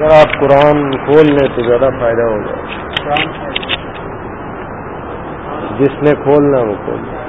اگر آپ قرآن کھول لیں تو زیادہ فائدہ ہوگا۔ جس نے کھولنا وہ کھول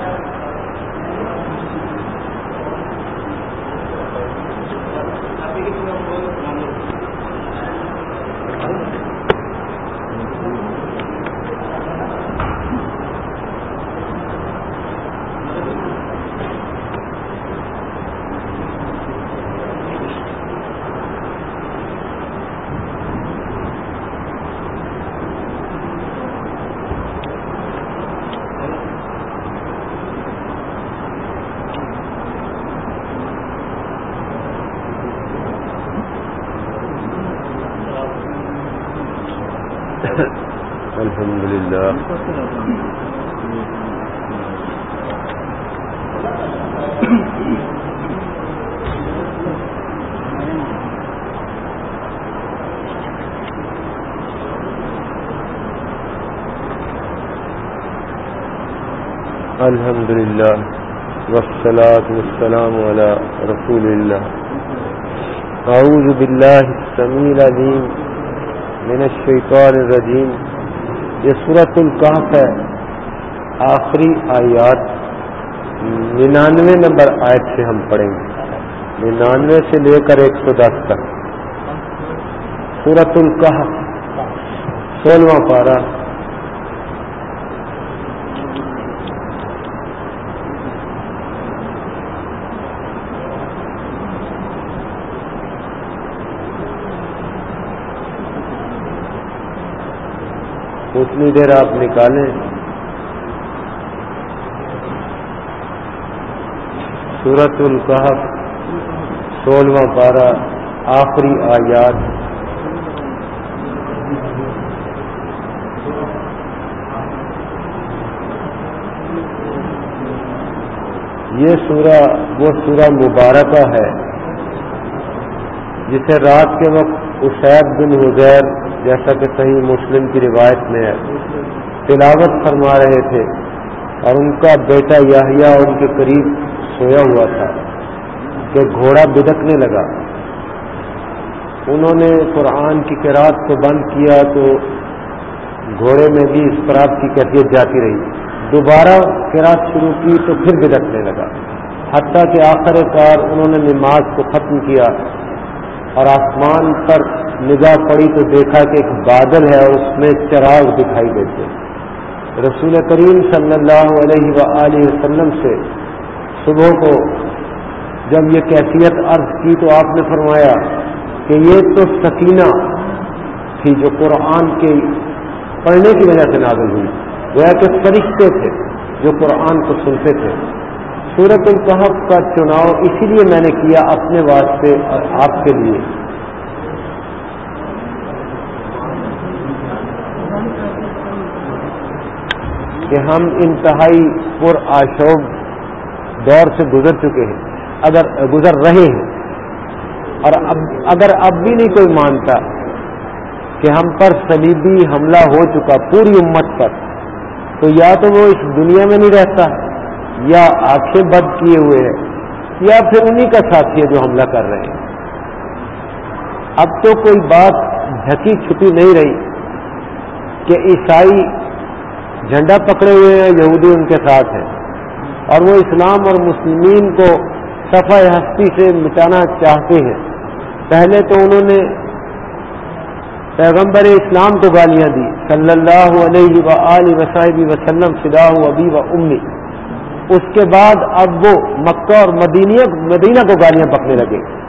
والصلاة والسلام على رسول الله. أعوذ بالله السميع العليم من الشیطان الرجیم یہ سورت القحف ہے. آخری آیات ننانوے نمبر آیت سے ہم پڑھیں گے. ننانوے سے لے کر ایک سو دس تک. سورت القحف. سولہواں پارہ. اتنی دیر آپ نکالیں۔ سورت القحف، سولہواں پارہ، آخری آیات۔ یہ سورہ، وہ سورہ مبارکہ ہے، جسے رات کے وقت اسید بن حزیر جیسا کہ صحیح مسلم کی روایت میں ہے۔ تلاوت فرما رہے تھے اور ان کا بیٹا یاہیا ان کے قریب سویا ہوا تھا کہ گھوڑا بدکنے لگا۔ انہوں نے قرآن کی قرآت کو بند کیا تو گھوڑے میں بھی اس طرح کی کیفیت جاتی رہی۔ دوبارہ قرآت شروع کی تو پھر بدکنے لگا۔ حتیٰ کہ آخر کار انہوں نے نماز کو ختم کیا اور آسمان پر نگاہ پڑی تو دیکھا کہ ایک بادل ہے اور اس میں چراغ دکھائی دیتے رسول کریم صلی اللہ علیہ و وسلم سے صبح کو جب یہ کیفیت عرض کی تو آپ نے فرمایا کہ یہ تو سکینہ تھی جو قرآن کے پڑھنے کی وجہ سے نازل ہوئی۔ گویا کہ فرشتے تھے جو قرآن کو سنتے تھے۔ سورت القحف کا چناؤ اسی لیے میں نے کیا اپنے واسطے اور آپ کے لیے۔ کہ ہم انتہائی پر آشوب دور سے گزر چکے ہیں، اگر گزر رہے ہیں۔ اور اب، اگر اب بھی نہیں کوئی مانتا کہ ہم پر صلیبی حملہ ہو چکا پوری امت پر، تو یا تو وہ اس دنیا میں نہیں رہتا، یا آنکھیں بد کیے ہوئے ہیں، یا پھر انہی کا ساتھی ہے جو حملہ کر رہے ہیں۔ اب تو کوئی بات ڈھکی چھپی نہیں رہی کہ عیسائی جھنڈا پکڑے ہوئے ہیں، یہودی ان کے ساتھ ہیں۔ اور وہ اسلام اور مسلمین کو صفحہ ہستی سے مٹانا چاہتے ہیں۔ پہلے تو انہوں نے پیغمبر اسلام کو گالیاں دی صلی اللہ علیہ و وصحب وسلم فلاح ابی و امی۔ اس کے بعد اب وہ مکہ اور مدینہ مدینہ کو گالیاں پکنے لگے۔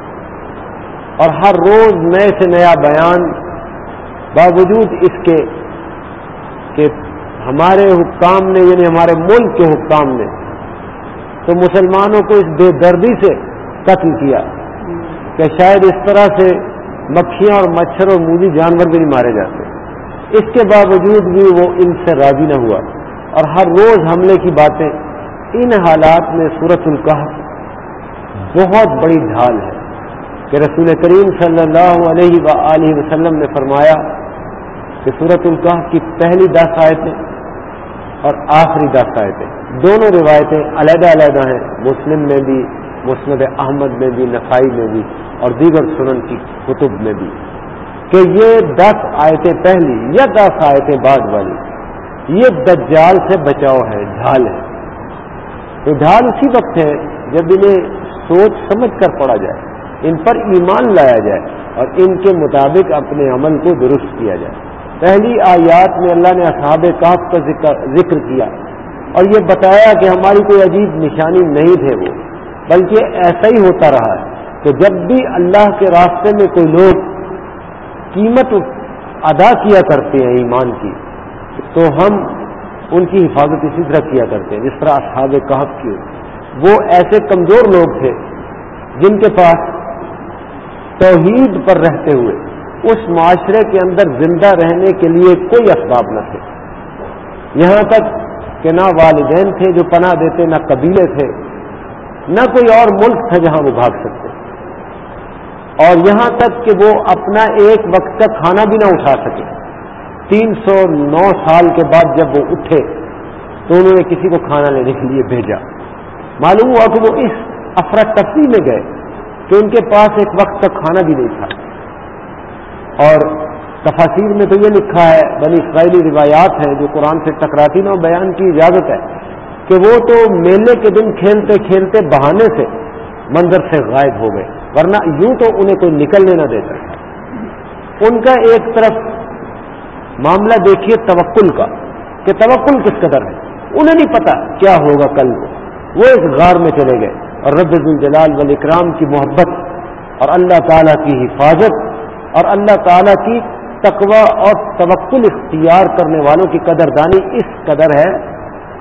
اور ہر روز نئے سے نیا بیان باوجود اس کے کہ ہمارے حکام نے یعنی ہمارے ملک کے حکام نے تو مسلمانوں کو اس بے دردی سے قتل کیا کہ شاید اس طرح سے مکھیاں اور مچھر اور موزی جانور بھی نہیں مارے جاتے۔ اس کے باوجود بھی وہ ان سے راضی نہ ہوا۔ اور ہر روز حملے کی باتیں۔ ان حالات میں صورت القحف بہت بڑی ڈھال ہے کہ رسول کریم صلی اللہ علیہ و وسلم نے فرمایا کہ صورت القحف کی پہلی دس آیتیں اور آخری دس آیتیں۔ دونوں روایتیں علیحدہ علیحدہ ہیں۔ مسلم میں بھی، مسند احمد میں بھی نفائی میں بھی اور دیگر سنن کی کتب میں بھی۔ کہ یہ دس آیتیں پہلی یا دس آیتیں بعد والی، یہ دجال سے بچاؤ ہے، ڈھال ہے۔ تو ڈھال اسی وقت ہے جب انہیں سوچ سمجھ کر پڑا جائے، ان پر ایمان لایا جائے اور ان کے مطابق اپنے عمل کو درست کیا جائے۔ پہلی آیات میں اللہ نے اصحاب کاف کا ذکر کیا اور یہ بتایا کہ ہماری کوئی عجیب نشانی نہیں تھے وہ، بلکہ ایسا ہی ہوتا رہا ہے کہ جب بھی اللہ کے راستے میں کوئی لوگ قیمت ادا کیا کرتے ہیں ایمان کی، تو ہم ان کی حفاظت اسی طرح کیا کرتے ہیں، جس طرح اصحاب کہف کی۔ وہ ایسے کمزور لوگ تھے جن کے پاس توحید پر رہتے ہوئے اس معاشرے کے اندر زندہ رہنے کے لیے کوئی اسباب نہ تھے۔ یہاں تک کہ نہ والدین تھے جو پناہ دیتے، نہ قبیلے تھے، نہ کوئی اور ملک تھا جہاں وہ بھاگ سکتے۔ اور یہاں تک کہ وہ اپنا ایک وقت کا کھانا بھی نہ اٹھا سکے۔ تین سو نو سال کے بعد جب وہ اٹھے تو انہوں نے کسی کو کھانا لینے کے لیے بھیجا۔ معلوم ہوا کہ وہ اس افراتفری میں گئے کہ ان کے پاس ایک وقت تک کھانا بھی نہیں تھا۔ اور تفاصیر میں تو یہ لکھا ہے، بنی اسرائیلی روایات ہیں جو قرآن سے ٹکراتی نہ بیان کی اجازت ہے کہ وہ تو میلے کے دن کھیلتے کھیلتے بہانے سے منظر سے غائب ہو گئے، ورنہ یوں تو انہیں کوئی نکلنے نہ دیتا۔ ان کا ایک طرف معاملہ دیکھیے توکل کا، کہ توکل کس قدر ہے؟ انہیں نہیں پتا کیا ہوگا کل وہ ایک غار میں چلے گئے اور رب الجلال والاکرام کی محبت اور اللہ تعالیٰ کی حفاظت اور اللہ تعالیٰ کی تقوی اور توکل اختیار کرنے والوں کی قدر دانی اس قدر ہے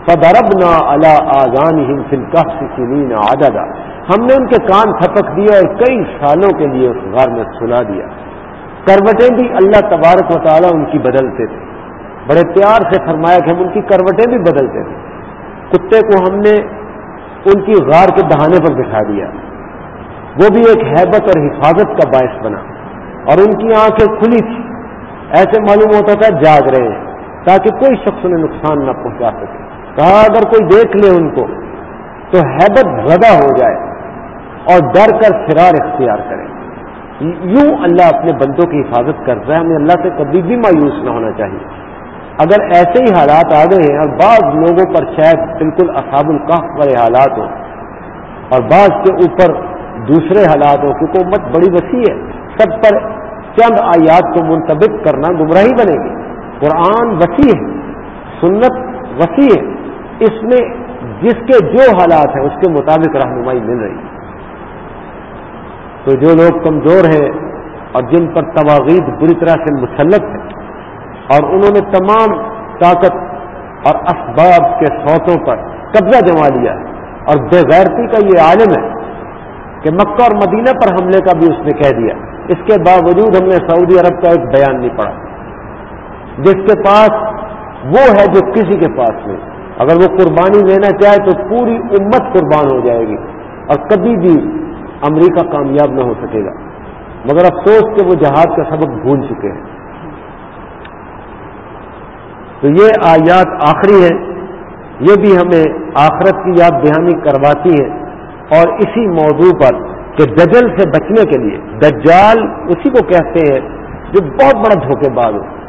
فدرب نہ اللہ آزان ہند آدادا ہم نے ان کے کان تھپک دیا اور کئی سالوں کے لیے اس غار میں سنا دیا۔ کروٹیں بھی اللہ تبارک و تعالیٰ ان کی بدلتے تھے۔ بڑے پیار سے فرمایا کہ ہم ان کی کروٹیں بھی بدلتے تھے۔ کتے کو ہم نے ان کی غار کے بہانے پر بٹھا دیا۔ وہ بھی ایک حیبت اور حفاظت کا باعث بنا۔ اور ان کی آنکھیں کھلی تھی۔ ایسے معلوم ہوتا تھا جاگ رہے ہیں تاکہ کوئی شخص انہیں نقصان نہ پہنچا سکے۔ کہا، اگر کوئی دیکھ لے ان کو تو حیبت زدہ ہو جائے اور ڈر کر فرار اختیار کرے۔ یوں اللہ اپنے بندوں کی حفاظت کرتا ہے، ہمیں اللہ سے کبھی بھی مایوس نہ ہونا چاہیے۔ اگر ایسے ہی حالات آ گئے ہیں اور بعض لوگوں پر شاید بالکل اصحاب القاف والے حالات ہوں اور بعض کے اوپر دوسرے حالات ہوں، کیونکہ امت بڑی وسیع ہے۔ سب پر چند آیات کو منتبک کرنا گمراہی بنے گی۔ قرآن وسیع ہے، سنت وسیع ہے۔ اس میں جس کے جو حالات ہیں، اس کے مطابق رہنمائی مل رہی ہے۔ تو جو لوگ کمزور ہیں اور جن پر تواغید بری طرح سے مسلط ہے، اور انہوں نے تمام طاقت اور اسباب کے سوتوں پر قبضہ جما لیا اور بے غیرتی کا یہ عالم ہے کہ مکہ اور مدینہ پر حملے کا بھی اس نے کہہ دیا۔ اس کے باوجود ہم نے سعودی عرب کا ایک بیان نہیں پڑھا۔ جس کے پاس وہ ہے جو کسی کے پاس نہیں۔ اگر وہ قربانی لینا چاہے تو پوری امت قربان ہو جائے گی اور کبھی بھی امریکہ کامیاب نہ ہو سکے گا۔ مگر افسوس کہ وہ جہاد کا سبق بھول چکے ہیں۔ تو یہ آیات آخری ہے یہ بھی ہمیں آخرت کی یاد دہانی کرواتی ہے اور اسی موضوع پر کہ دجل سے بچنے کے لیے دجال اسی کو کہتے ہیں جو بہت بڑا دھوکے باز ہو۔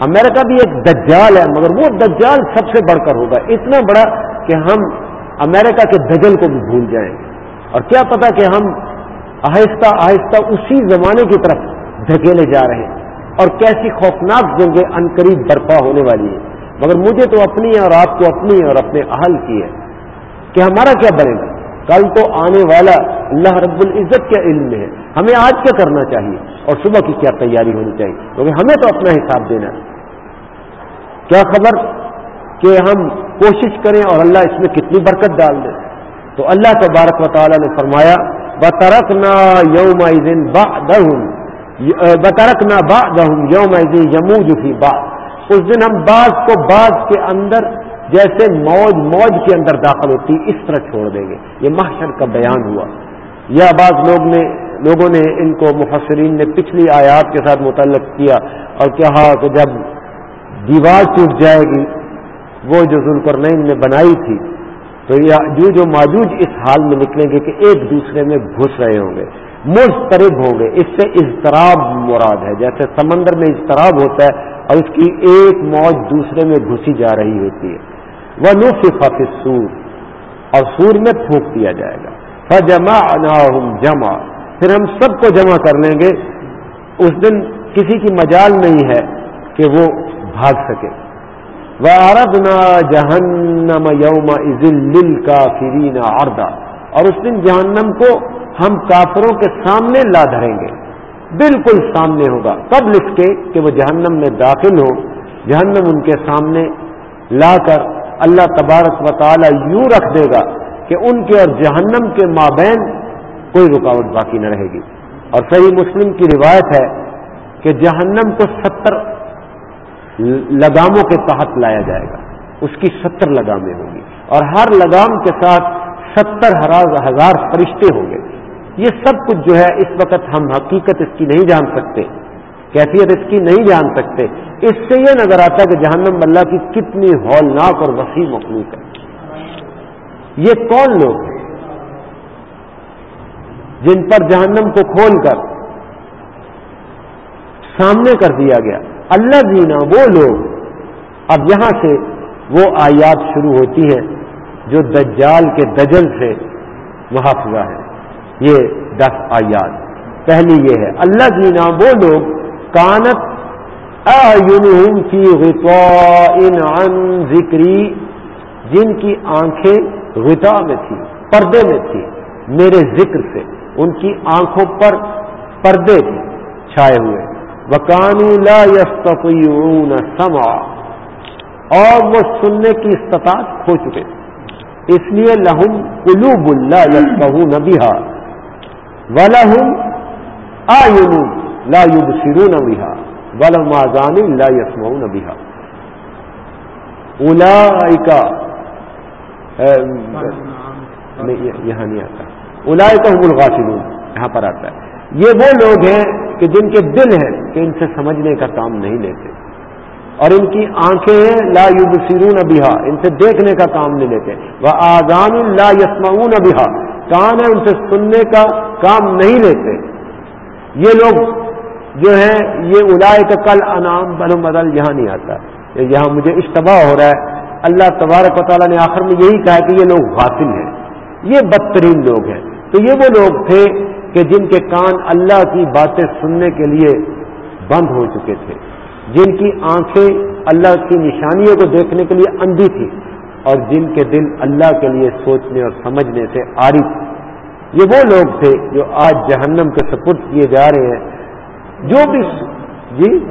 امریکہ بھی ایک دجال ہے، مگر وہ دجال سب سے بڑھ کر ہوگا۔ اتنا بڑا کہ ہم امریکہ کے دجل کو بھی بھول جائیں۔ گے اور کیا پتا کہ ہم آہستہ آہستہ اسی زمانے کی طرف دھکیلے جا رہے ہیں۔ اور کیسی خوفناک جنگیں عنقریب برپا ہونے والی ہیں مگر مجھے تو اپنی ہے اور آپ کو اپنی اور اپنے اہل کی ہے کہ ہمارا کیا بنے گا؟ کل تو آنے والا اللہ رب العزت کے علم میں ہے۔ ہمیں آج کیا کرنا چاہیے؟ اور صبح کی کیا تیاری ہونی چاہیے؟ کیونکہ ہمیں تو اپنا حساب دینا ہے۔ کیا خبر کہ ہم کوشش کریں اور اللہ اس میں کتنی برکت ڈال دیں تو اللہ تبارک و تعالیٰ نے فرمایا بطرک نہ یوم بطرک نہ با دہم یوم یمو با اس دن ہم بعض کو بعض کے اندر جیسے موج موج کے اندر داخل ہوتی، اس طرح چھوڑ دیں گے۔ یہ محشر کا بیان ہوا۔ یا بعض لوگ نے، لوگوں نے ان کو، مفسرین نے پچھلی آیات کے ساتھ متعلق کیا اور کہا کہ جب دیوار ٹوٹ جائے گی، وہ جو ذوالکر نے بنائی تھی، تو جو جو ماجوج اس حال میں نکلیں گے کہ ایک دوسرے میں گھس رہے ہوں گے مسترب ہوں گے۔ اس سے اضطراب مراد ہے۔ جیسے سمندر میں اضطراب ہوتا ہے اور اس کی ایک موج دوسرے میں گھسی جا رہی ہوتی ہے۔ وہ نصف سور اور سور میں پھونک دیا جائے گا۔ فجما جمع پھر ہم سب کو جمع کر لیں گے۔ اس دن کسی کی مجال نہیں ہے کہ وہ بھاگ سکے۔ وہ آردنا جہنم یوم عزل کا فرینا آردا اور اس دن جہنم کو ہم کافروں کے سامنے لا دھریں گے۔ بالکل سامنے ہوگا۔ کب لکھ کے کہ وہ جہنم میں داخل ہو جہنم ان کے سامنے لا کر اللہ تبارک و تعالی یوں رکھ دے گا کہ ان کے اور جہنم کے مابین کوئی رکاوٹ باقی نہ رہے گی۔ اور صحیح مسلم کی روایت ہے کہ جہنم کو ستر لگاموں کے تحت لایا جائے گا۔ اس کی ستر لگامیں ہوں گی۔ اور ہر لگام کے ساتھ ستر ہزار فرشتے ہوں گے۔ یہ سب کچھ جو ہے اس وقت ہم حقیقت اس کی نہیں جان سکتے۔ کیفیت اس کی نہیں جان سکتے۔ اس سے یہ نظر آتا ہے کہ جہنم اللہ کی کتنی ہولناک اور وسیع مخلوق ہے۔ یہ کون لوگ ہیں؟ جن پر جہنم کو کھول کر سامنے کر دیا گیا۔ اللہ جینا وہ لوگ۔ اب یہاں سے وہ آیات شروع ہوتی ہیں جو دجال کے دجل سے محافظہ ہے یہ دس آیات۔ پہلی یہ ہے، اللہ کی نام وہ لوگ کانت کی عن ذکری جن کی آنکھیں غطا میں تھی پردے میں تھی میرے ذکر سے، ان کی آنکھوں پر پردے تھے، چھائے ہوئے۔ وکانو لا یستطیعون سمع اور وہ سننے کی استطاعت کھو چکے۔ اس لیے لہم قلوب اللہ یسبہون بہا ولہم آئین لا یبصرون بها ولہم آذان لا يسمعون بها. اولئک یہاں نہیں آتا. اولئک هم الغافلون. یہاں پر آتا ہے. یہ وہ لوگ ہیں کہ جن کے دل ہیں کہ ان سے سمجھنے کا کام نہیں لیتے. اور ان کی آنکھیں ہیں لا یبصرون بها. ان سے دیکھنے کا کام نہیں لیتے. وہ آزان لا یسمعون بها. کان ہے ان سے سننے کا کام نہیں لیتے. یہ لوگ جو ہیں یہ الائے کا کل انعام بل بدل یہاں نہیں آتا۔ یہاں مجھے اشتباہ ہو رہا ہے۔ اللہ تبارک و تعالیٰ نے آخر میں یہی کہا کہ یہ لوگ غافل ہیں۔ یہ بدترین لوگ ہیں۔ تو یہ وہ لوگ تھے کہ جن کے کان اللہ کی باتیں سننے کے لیے بند ہو چکے تھے۔ جن کی آنکھیں اللہ کی نشانیوں کو دیکھنے کے لیے اندھی تھی اور جن کے دل اللہ کے لیے سوچنے اور سمجھنے سے عارف۔ یہ وہ لوگ تھے جو آج جہنم کے سپرد کیے جا رہے ہیں۔ جو بھی جی؟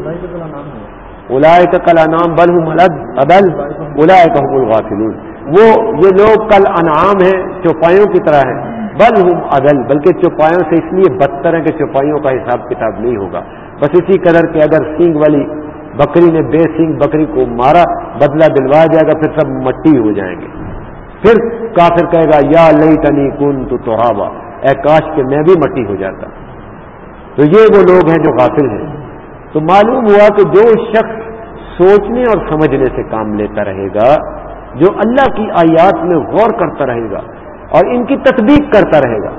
الائے کا کل انعام بل ہوں ادل الائے کا حکم الغافلون۔ وہ یہ لوگ کل انعام ہیں، چوپایوں کی طرح ہیں۔ بل ہوں عدل بلکہ چوپایوں سے اس لیے بدتر ہیں کہ چوپایوں کا حساب کتاب نہیں ہوگا۔ بس اسی قدر کہ اگر سینگ والی بکری نے بے سنگ بکری کو مارا، بدلہ دلوایا جائے گا، پھر سب مٹی ہو جائیں گے۔ پھر کافر کہے گا، یا لئی تنی کن تو اے کاش کے میں بھی مٹی ہو جاتا۔ تو یہ وہ لوگ ہیں جو غافل ہیں۔ تو معلوم ہوا کہ جو شخص سوچنے اور سمجھنے سے کام لیتا رہے گا، جو اللہ کی آیات میں غور کرتا رہے گا اور ان کی تطبیق کرتا رہے گا،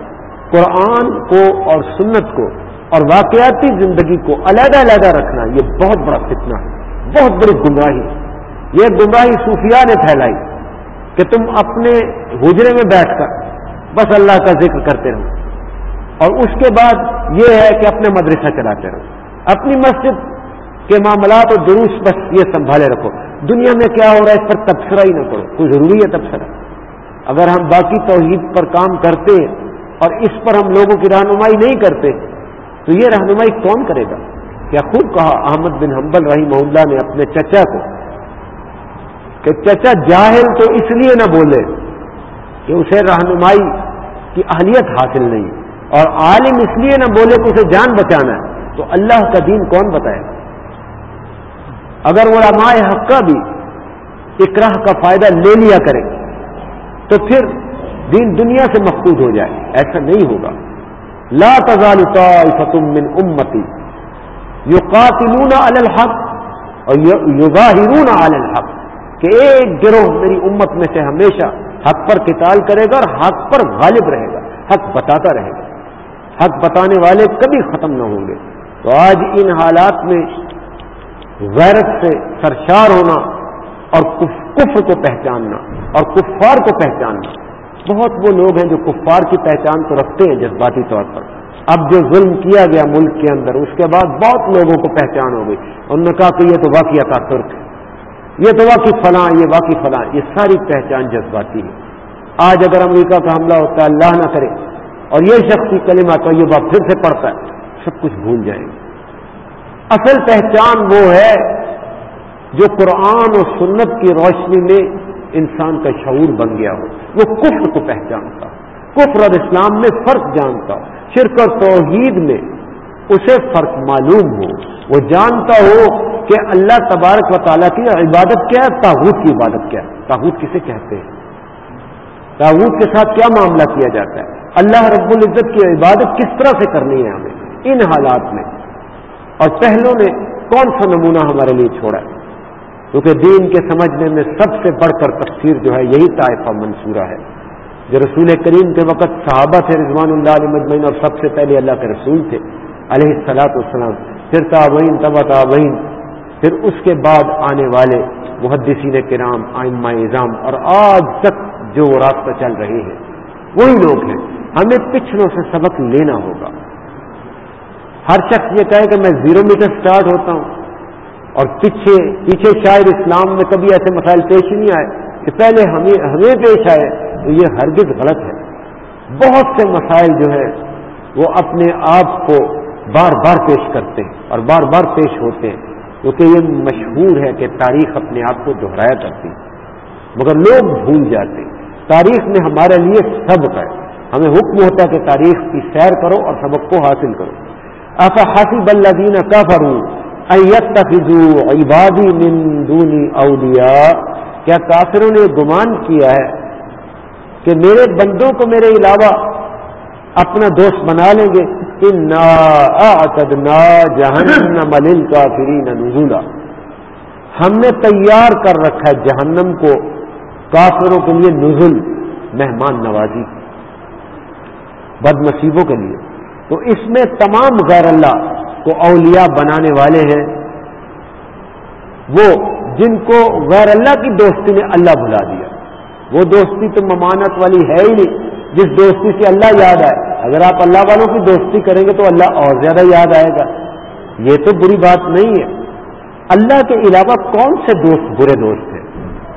قرآن کو اور سنت کو اور واقعاتی زندگی کو علیحدہ علیحدہ رکھنا، یہ بہت بڑا فتنہ ہے، بہت بڑی گمراہی یہ گمراہی صوفیاء نے پھیلائی کہ تم اپنے حجرے میں بیٹھ کر بس اللہ کا ذکر کرتے رہو۔ اور اس کے بعد یہ ہے کہ اپنے مدرسہ چلاتے رہو۔ اپنی مسجد کے معاملات اور دروس بس یہ سنبھالے رکھو۔ دنیا میں کیا ہو رہا ہے اس پر تبصرہ ہی نہ کرو۔ کوئی ضروری ہے تبصرہ؟ اگر ہم باقی توحید پر کام کرتے اور اس پر ہم لوگوں کی رہنمائی نہیں کرتے، تو یہ رہنمائی کون کرے گا؟ کیا خوب کہا احمد بن حنبل رحیم اللہ نے اپنے چچا کو کہ چچا جاہل تو اس لیے نہ بولے کہ اسے رہنمائی کی اہلیت حاصل نہیں۔ اور عالم اس لیے نہ بولے کہ اسے جان بچانا ہے۔ تو اللہ کا دین کون بتائے؟ اگر وہ رمائے حق کا بھی اکراہ کا فائدہ لے لیا کرے تو پھر دین دنیا سے مفقود ہو جائے۔ ایسا نہیں ہوگا۔ لا تزال طائفة من امتی۔ یقاتلون علی الحق اور یظاہرون علی الحق کہ ایک گروہ میری امت میں سے ہمیشہ حق پر قتال کرے گا اور حق پر غالب رہے گا، حق بتاتا رہے گا۔ حق بتانے والے کبھی ختم نہ ہوں گے۔ تو آج ان حالات میں غیرت سے سرشار ہونا اور کفر کو پہچاننا اور کفار کو پہچاننا۔ بہت وہ لوگ ہیں جو کفار کی پہچان تو رکھتے ہیں جذباتی طور پر۔ اب جو ظلم کیا گیا ملک کے اندر، اس کے بعد بہت لوگوں کو پہچان ہو گئی۔ انہوں نے کہا کہ یہ تو واقعہ تھا ترک یہ تو واقعی فلاں، یہ واقعی فلاں۔ یہ ساری پہچان جذباتی ہے۔ آج اگر امریکہ کا حملہ ہوتا ہے اللہ نہ کرے۔ اور یہ شخصی کلمہ طیبہ پھر سے پڑتا ہے، سب کچھ بھول جائیں گے اصل پہچان وہ ہے جو قرآن اور سنت کی روشنی میں انسان کا شعور بن گیا ہو۔ وہ کفر کو پہچانتا، کفر اور اسلام میں فرق جانتا۔ شرک اور توحید میں اسے فرق معلوم ہو۔ وہ جانتا ہو کہ اللہ تبارک و تعالیٰ کی عبادت کیا ہے تاحود کی عبادت کیا ہے۔ تاحود کسے کہتے ہیں؟ تاحود کے ساتھ کیا معاملہ کیا جاتا ہے؟ اللہ رب العزت کی عبادت کس طرح سے کرنی ہے ہمیں؟ ان حالات میں۔ اور پہلوں نے کون سا نمونہ ہمارے لیے چھوڑا ہے؟ کیونکہ دین کے سمجھنے میں سب سے بڑھ کر تفسیر جو ہے، یہی طائفہ منصورہ ہے۔ جو رسول کریم کے وقت صحابہ تھے، رضوان اللہ علیہ مجمعین، اور سب سے پہلے اللہ کے رسول تھے، علیہ السلاط والسلام۔ پھر تابعین تبا تابعین۔ پھر اس کے بعد آنے والے محدثین کرام آئمہ اظام اور آج تک جو وہ راستہ چل رہے ہیں، وہی لوگ ہیں۔ ہمیں پچھلوں سے سبق لینا ہوگا۔ ہر شخص یہ کہے کہ میں زیرو میٹر سٹارٹ ہوتا ہوں اور پیچھے پیچھے شاید اسلام میں کبھی ایسے مسائل پیش ہی نہیں آئے کہ پہلے ہمیں ہمیں پیش آئے تو یہ ہرگز غلط ہے۔ بہت سے مسائل جو ہے وہ اپنے آپ کو بار بار پیش کرتے ہیں اور بار بار پیش ہوتے ہیں۔ کیونکہ یہ مشہور ہے کہ تاریخ اپنے آپ کو دہرایا کرتی مگر لوگ بھول جاتے تاریخ میں ہمارے لیے سبق ہے۔ ہمیں حکم ہوتا ہے کہ تاریخ کی سیر کرو اور سبق کو حاصل کرو۔ ایسا حاصل بلدین کا فروں عبادی من دونی اولیاء۔ کیا کافروں نے گمان کیا ہے کہ میرے بندوں کو میرے علاوہ اپنا دوست بنا لیں گے؟ کہ نا جہنم ملن کا فری ہم نے تیار کر رکھا ہے جہنم کو، کافروں کے لیے نزل، مہمان نوازی۔ بد نصیبوں کے لیے۔ تو اس میں تمام غیر اللہ کو اولیاء بنانے والے ہیں۔ وہ جن کو غیر اللہ کی دوستی نے اللہ بلا دیا۔ وہ دوستی تو ممانت والی ہے ہی نہیں۔ جس دوستی سے اللہ یاد آئے۔ اگر آپ اللہ والوں کی دوستی کریں گے تو اللہ اور زیادہ یاد آئے گا۔ یہ تو بری بات نہیں ہے۔ اللہ کے علاوہ کون سے دوست برے دوست ہیں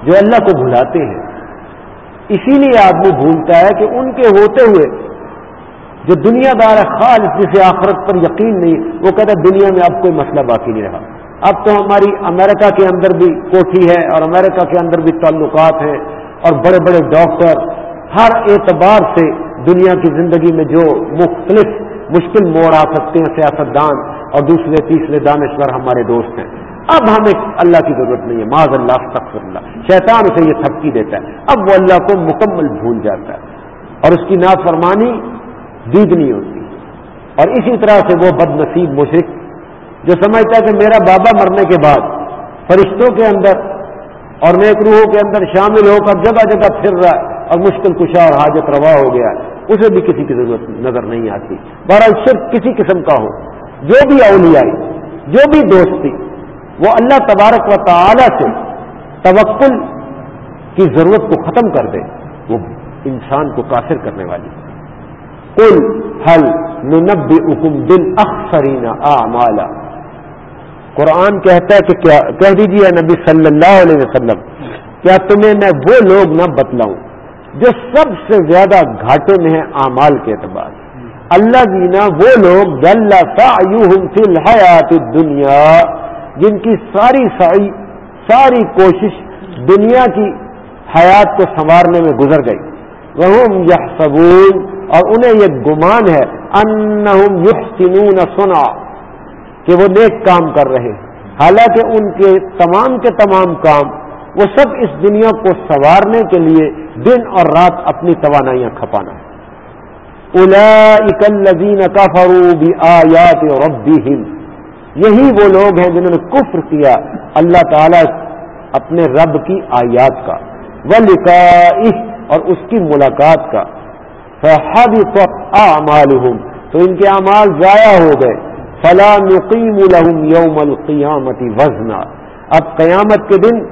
جو اللہ کو بھلاتے ہیں؟ اسی لیے آدمی بھولتا ہے کہ ان کے ہوتے ہوئے جو دنیا دار خالص جسے آخرت پر یقین نہیں، وہ کہتا ہے دنیا میں اب کوئی مسئلہ باقی نہیں رہا۔ اب تو ہماری امریکہ کے اندر بھی کوٹھی ہے اور امریکہ کے اندر بھی تعلقات ہیں اور بڑے بڑے ڈاکٹر ہر اعتبار سے دنیا کی زندگی میں جو مختلف مشکل موڑ آ سکتے ہیں، سیاست دان اور دوسرے، تیسرے دانشور ہمارے دوست ہیں۔ اب ہمیں اللہ کی ضرورت نہیں ہے۔ معذ اللہ تخر اللہ۔ شیطان اسے یہ تھپکی دیتا ہے۔ اب وہ اللہ کو مکمل بھول جاتا ہے۔ اور اس کی نافرمانی دید نہیں ہوتی۔ اور اسی طرح سے وہ بد نصیب مشرق جو سمجھتا ہے کہ میرا بابا مرنے کے بعد فرشتوں کے اندر اور نیک روحوں کے اندر شامل ہو کر جگہ جگہ پھر رہا ہے اور مشکل کشا اور حاجت روا ہو گیا اسے بھی کسی کی ضرورت نظر نہیں آتی۔ بہرحال صرف کسی قسم کا ہو۔ جو بھی اولیائی، جو بھی دوستی، وہ اللہ تبارک و تعالی سے توکل کی ضرورت کو ختم کر دے، وہ انسان کو کافر کرنے والی ہے۔ کل حل نب حکم دل قرآن کہتا ہے کہ کیا کہہ دیجیے نبی صلی اللہ علیہ وسلم، کیا تمہیں میں وہ لوگ نہ بتلاؤں جو سب سے زیادہ گھاٹے میں ہیں اعمال کے اعتبار؟ اللہ دینا وہ لوگ فی الحیات دنیا جن کی ساری سائی ساری کوشش دنیا کی حیات کو سنوارنے میں گزر گئی۔ وہ یہ اور انہیں یہ گمان ہے ان سنا کہ وہ نیک کام کر رہے حالانکہ ان کے تمام کے تمام کام وہ سب اس دنیا کو سنوارنے کے لیے دن اور رات اپنی توانائیاں کھپانا ہے۔ الاکلین کا فروبی آیات ربی یہی وہ لوگ ہیں جنہوں نے کفر کیا اللہ تعالی اپنے رب کی آیات کا وہ لکھا اور اس کی ملاقات کا۔ فحب تو تو ان کے اعمال ضائع ہو گئے۔ فلا نقیم الحم یوم القیامتی وزنا۔ اب قیامت کے دن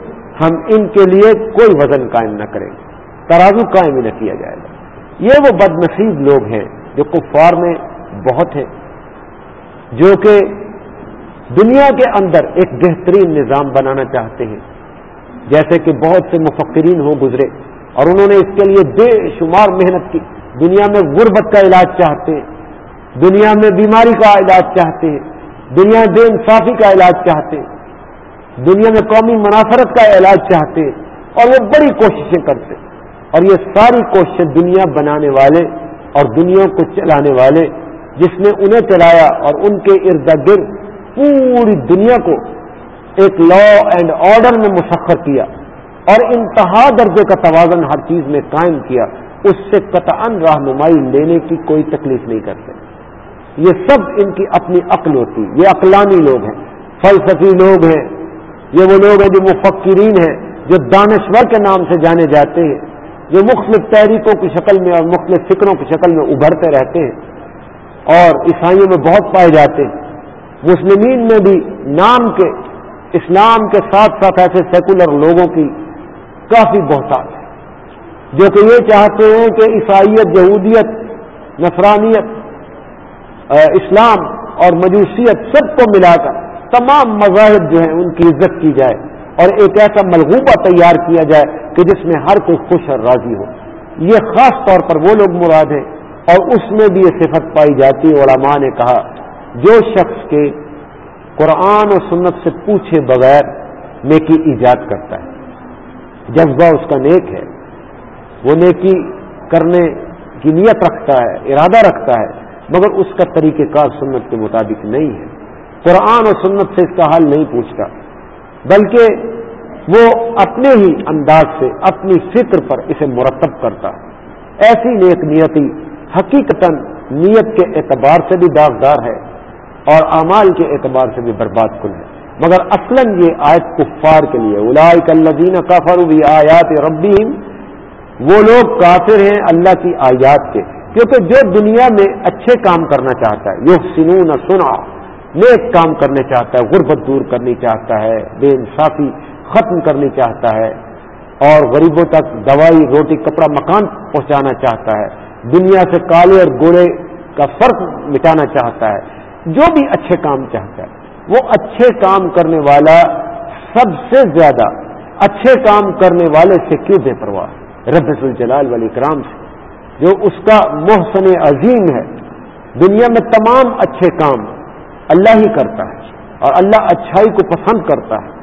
ہم ان کے لیے کوئی وزن قائم نہ کریں۔ گے ترازو قائم نہ کیا جائے۔ گا یہ وہ بد نصیب لوگ ہیں جو کفار میں بہت ہیں، جو کہ دنیا کے اندر ایک بہترین نظام بنانا چاہتے ہیں۔ جیسے کہ بہت سے مفکرین ہوں گزرے اور انہوں نے اس کے لیے بے شمار محنت کی۔ دنیا میں غربت کا علاج چاہتے ہیں، دنیا میں بیماری کا علاج چاہتے ہیں، دنیا میں بے انصافی کا علاج چاہتے ہیں، دنیا میں قومی منافرت کا علاج چاہتے ہیں، اور وہ بڑی کوششیں کرتے اور یہ ساری کوششیں دنیا بنانے والے اور دنیا کو چلانے والے، جس نے انہیں چلایا اور ان کے ارد گرد پوری دنیا کو ایک لا اینڈ آرڈر میں مسخر کیا اور انتہا درجے کا توازن ہر چیز میں قائم کیا۔ اس سے قطع رہنمائی لینے کی کوئی تکلیف نہیں کرتے۔ یہ سب ان کی اپنی عقل ہوتی یہ عقلانی لوگ ہیں، فلسفی لوگ ہیں۔ یہ وہ لوگ ہیں جو مفکرین ہیں، جو دانشور کے نام سے جانے جاتے ہیں۔ جو مختلف تحریکوں کی شکل میں اور مختلف فکروں کی شکل میں ابھرتے رہتے ہیں۔ اور عیسائیوں میں بہت پائے جاتے ہیں۔ مسلمین میں بھی نام کے، اسلام کے ساتھ ساتھ ایسے سیکولر لوگوں کی کافی بہتات ہے۔ جو کہ یہ چاہتے ہیں کہ عیسائیت، یہودیت نفرانیت اسلام اور مجوسیت سب کو ملا کر تمام مذاہب جو ہیں ان کی عزت کی جائے اور ایک ایسا ملغوبہ تیار کیا جائے کہ جس میں ہر کوئی خوش اور راضی ہو۔ یہ خاص طور پر وہ لوگ مراد ہیں اور اس میں بھی یہ صفت پائی جاتی ہے، علماء نے کہا، جو شخص کے قرآن و سنت سے پوچھے بغیر نیکی ایجاد کرتا ہے۔ جذبہ اس کا نیک ہے۔ وہ نیکی کرنے کی نیت رکھتا ہے، ارادہ رکھتا ہے، مگر اس کا طریقہ کار سنت کے مطابق نہیں ہے۔ قرآن و سنت سے اس کا حل نہیں پوچھتا، بلکہ وہ اپنے ہی انداز سے، اپنی فکر پر اسے مرتب کرتا۔ ایسی نیک نیتی حقیقتا نیت کے اعتبار سے بھی داغدار ہے اور اعمال کے اعتبار سے بھی برباد کن ہے۔ مگر اصلا یہ آیت کفار کے لیے الاق الدین کافر بھی آیات ربیم وہ لوگ کافر ہیں اللہ کی آیات کے، کیونکہ جو دنیا میں اچھے کام کرنا چاہتا ہے یہ سنون سنا نیک کام کرنے چاہتا ہے، غربت دور کرنی چاہتا ہے، بے انصافی ختم کرنی چاہتا ہے، اور غریبوں تک دوائی، روٹی، کپڑا، مکان پہنچانا چاہتا ہے۔ دنیا سے کالے اور گوڑے کا فرق مٹانا چاہتا ہے۔ جو بھی اچھے کام چاہتا ہے، وہ اچھے کام کرنے والا سب سے زیادہ، اچھے کام کرنے والے سے کیوں بے پرواہ؟ رب الجلال والی کرام سے، جو اس کا محسن عظیم ہے۔ دنیا میں تمام اچھے کام اللہ ہی کرتا ہے اور اللہ اچھائی کو پسند کرتا ہے۔